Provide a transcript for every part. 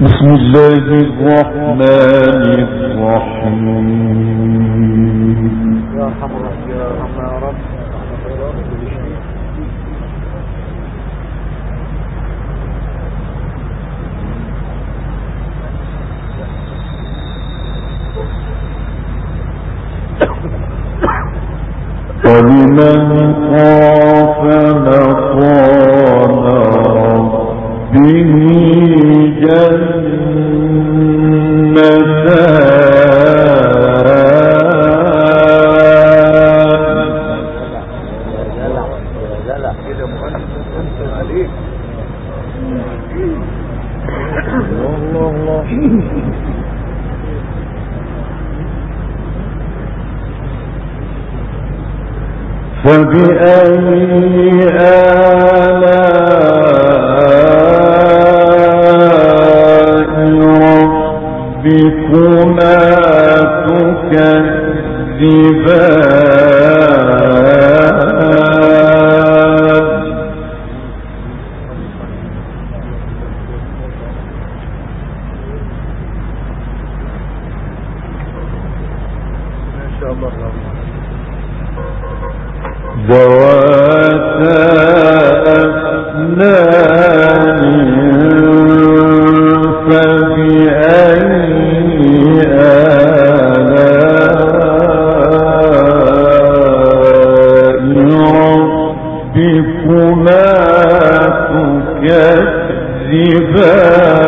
بسم الله الرحمن الرحيم. يا ارحم يا خاف مقام ربه فبأي آلاء تكذبان تكذبان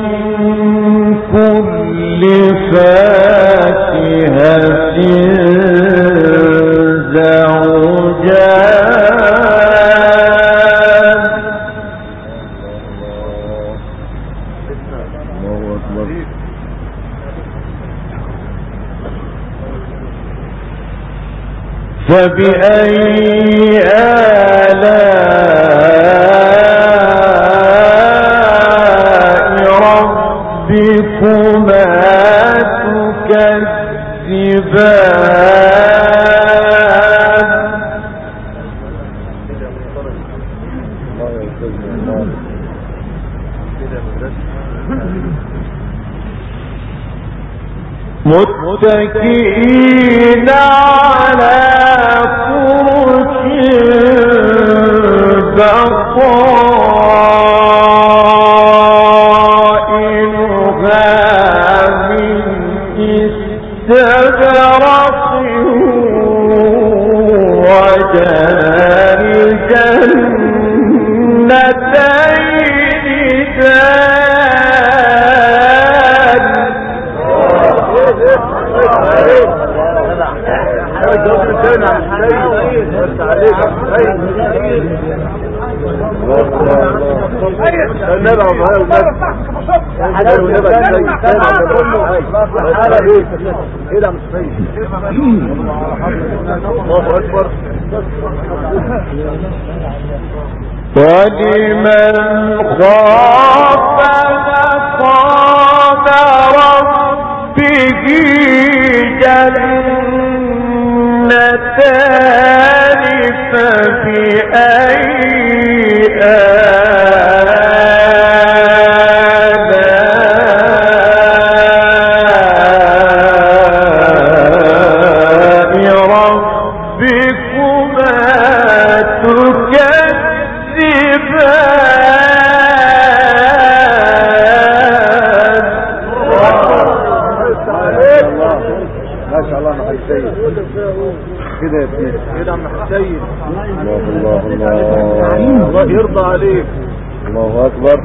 فبأي مدرسة متكئين على فرش بطائنها ولمن خاف مقام ربه جنتان شاء الله أنا حسين كده يا ابني. كده عم حسين الله الله الله. الله يرضى عليك. الله أكبر.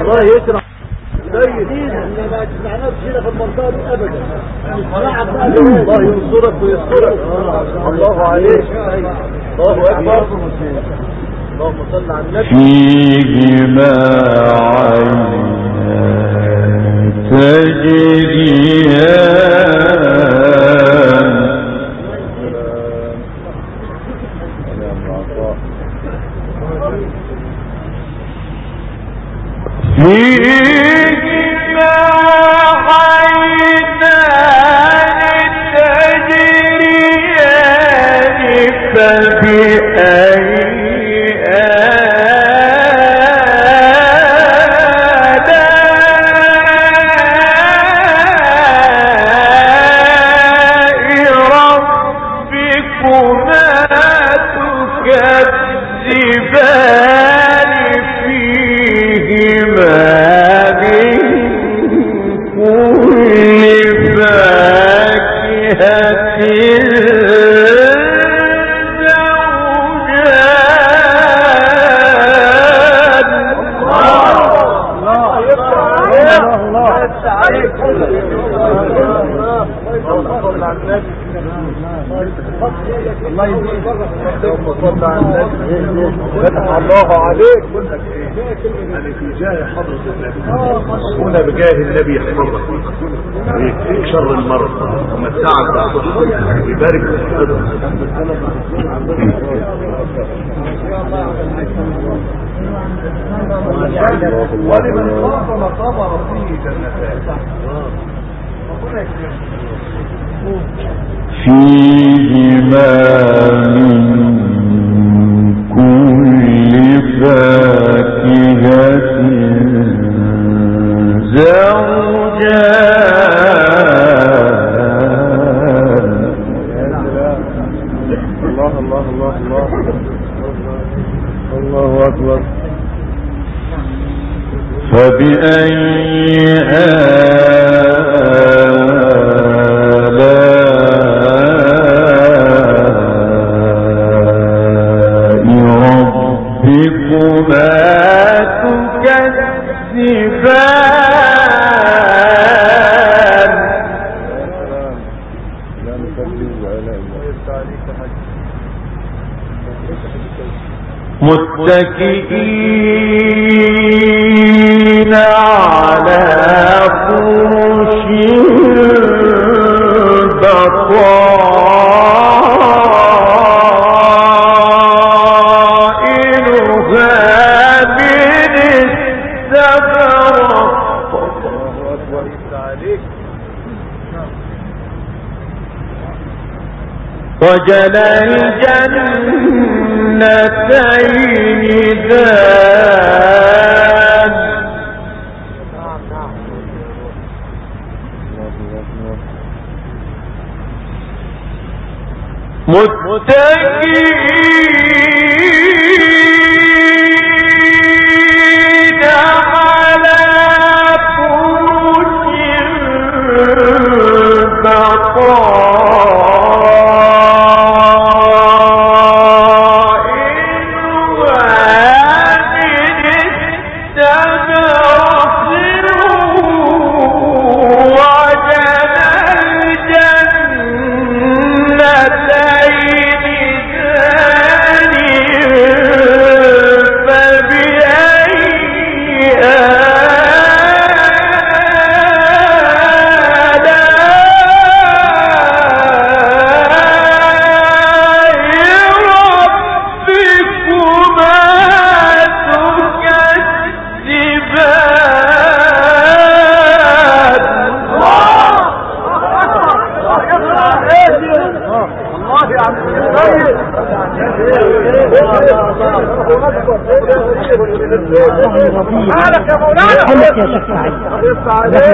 الله يكرم الله ينصرك ويسترك الله عليك. الله أكبر. اللهم صل على النبي. فيهما عينان تجريان فيهما بجاه النبي يحفظك ويكفيك شر المرض ومتعك ويبارك في صحتك ولمن خاف مقام ربه جنتان فيهما من كل فاكهة. ربكما متكئين على فرش الزبرق وجنى الجنتين متكئين.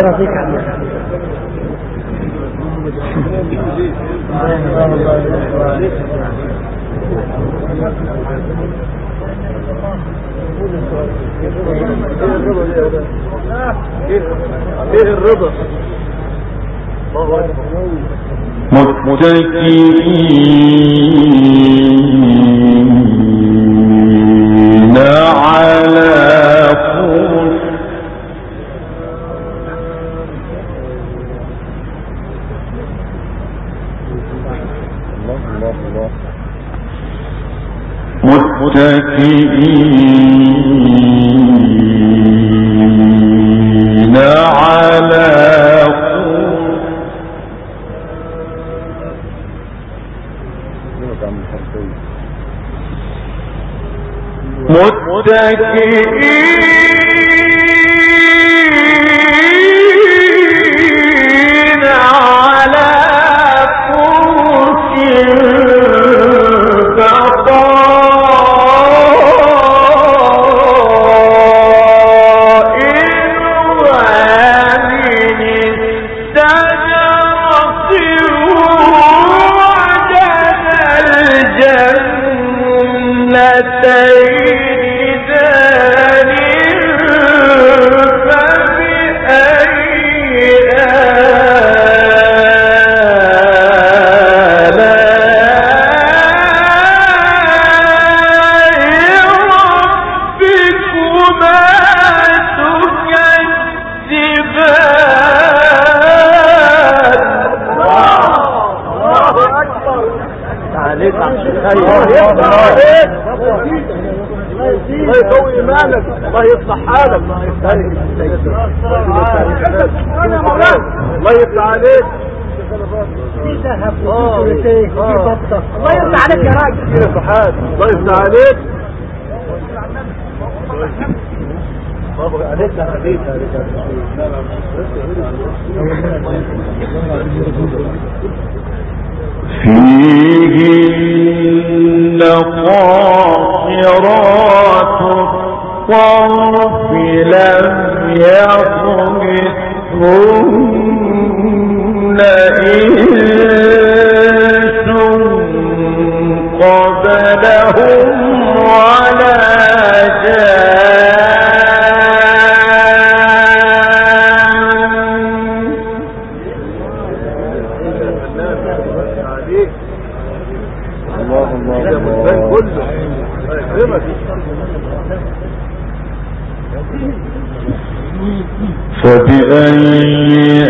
Buenos días. متكئ وجد الجنتين عليك يا راجل طيب، الله يفتح عليك فيهن قاصرات الطرف لم يطمثهن إلا قبلهم ولا جان الله الله فبأي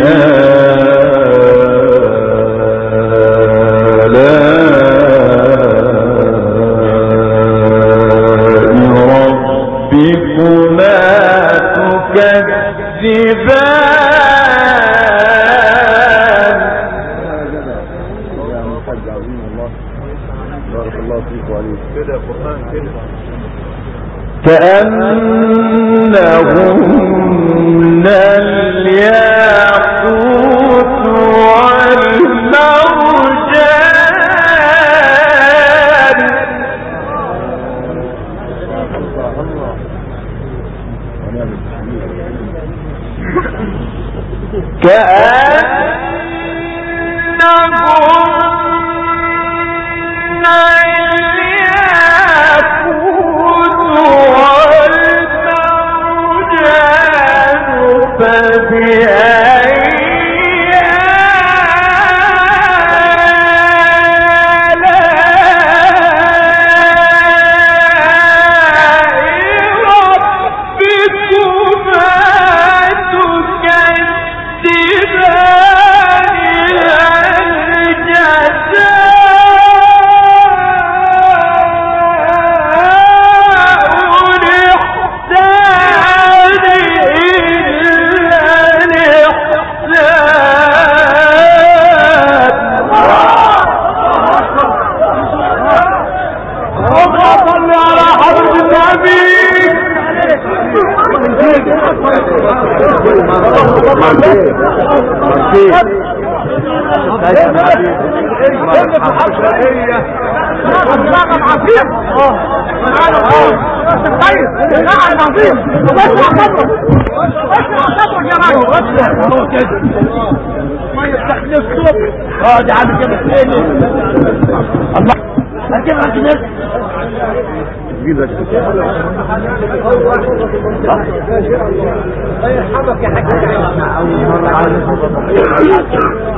الله هتجيب لك ناس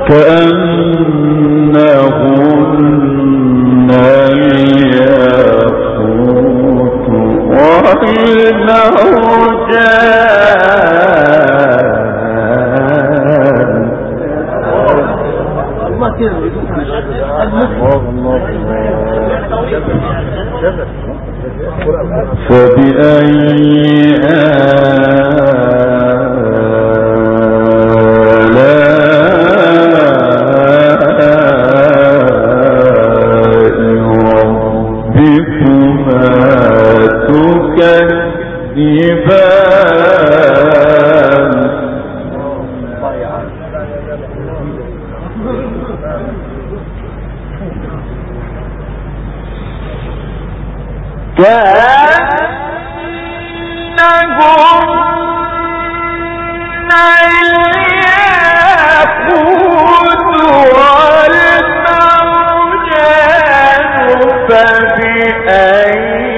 كأنهن الياقوت والمرجان الله. كده فبأي آلاء فبأي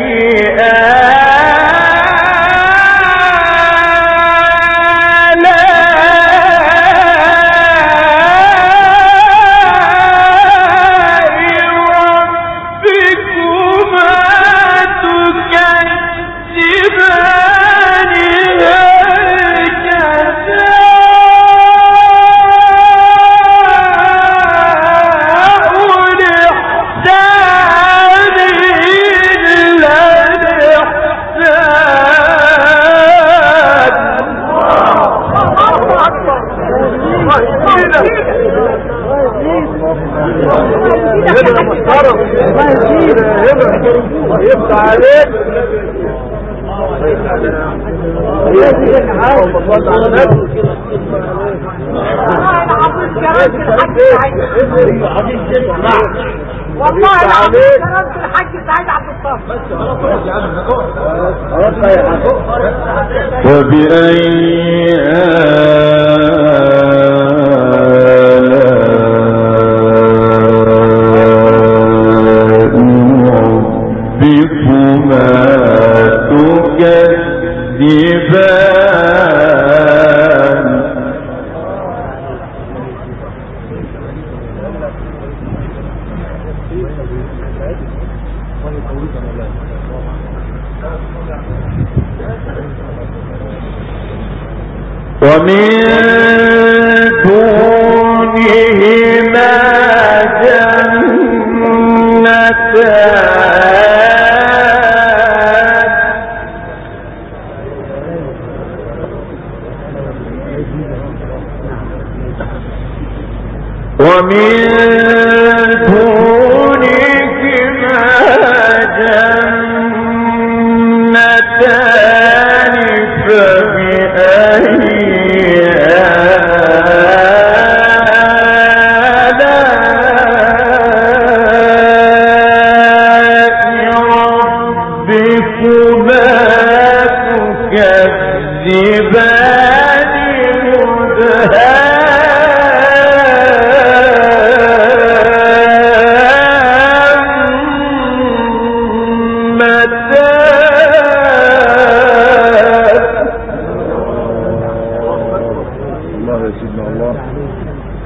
والله العظيم كرمت الحاج سعيد عبد الصافي فبأي me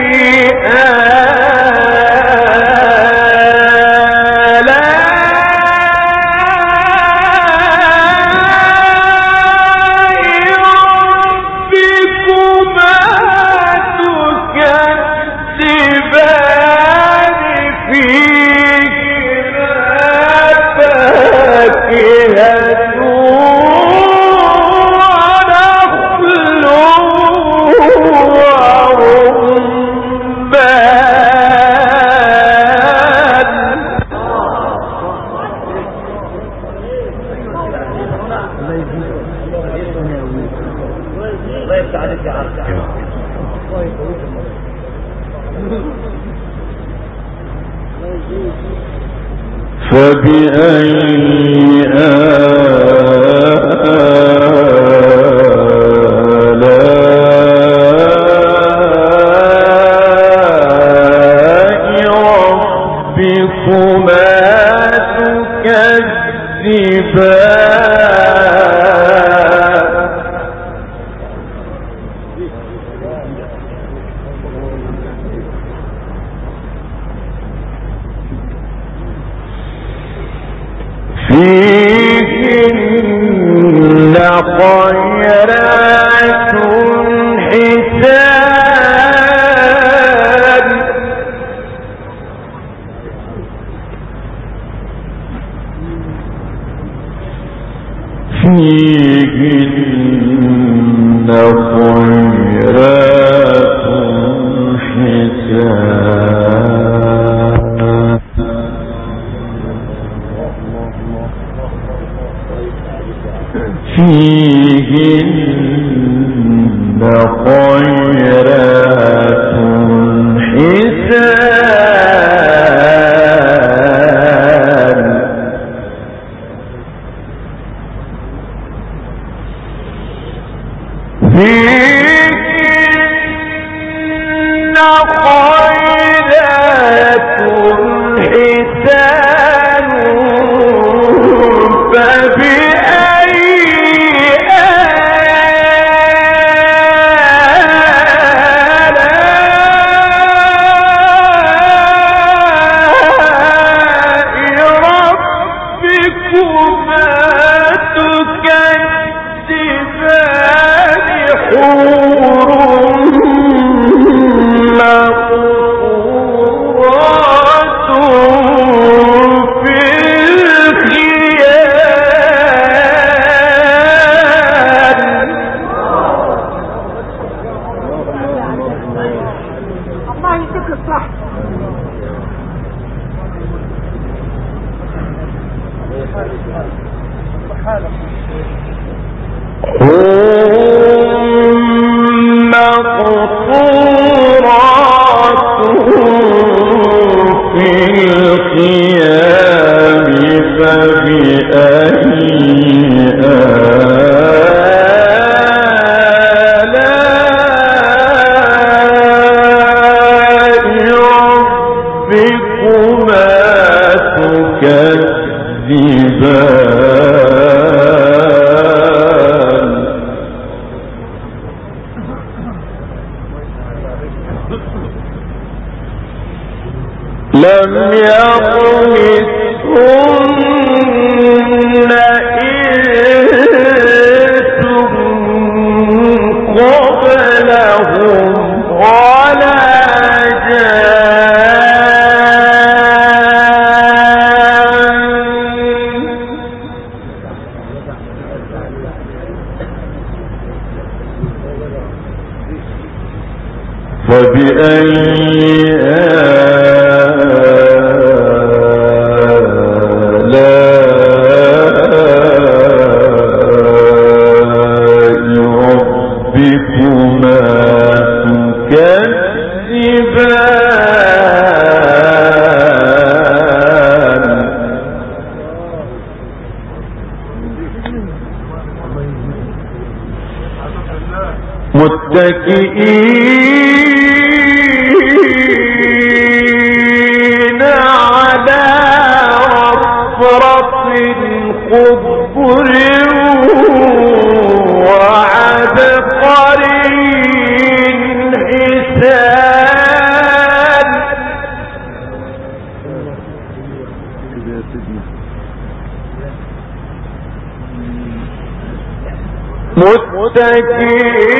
سيئات فبأي آلاء فيهن فبأي آلاء متكئين